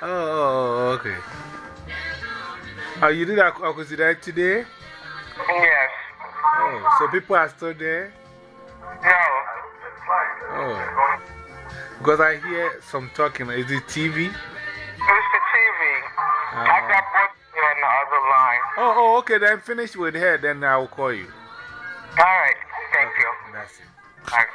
Oh, oh, oh, okay. Oh, you did Akusida today? Yes. Oh, so people are still there? No. Oh. Because I hear some talking. Is it TV? Mr. TV. I got both on the other line. Oh, oh, okay. Then finish with her, then I'll call you. All right. Thank you. That's it. All right.